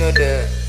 know the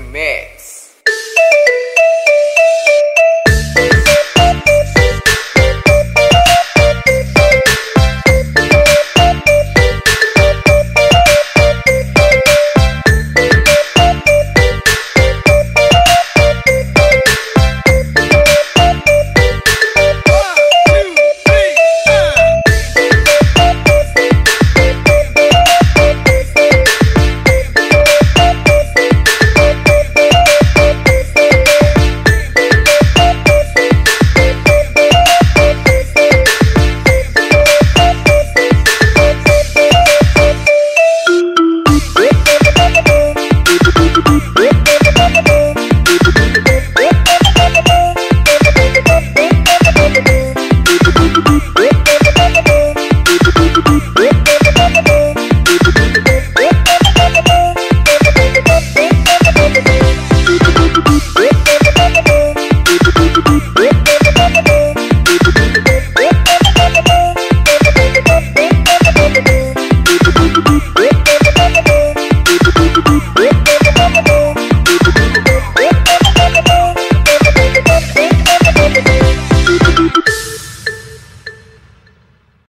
Man.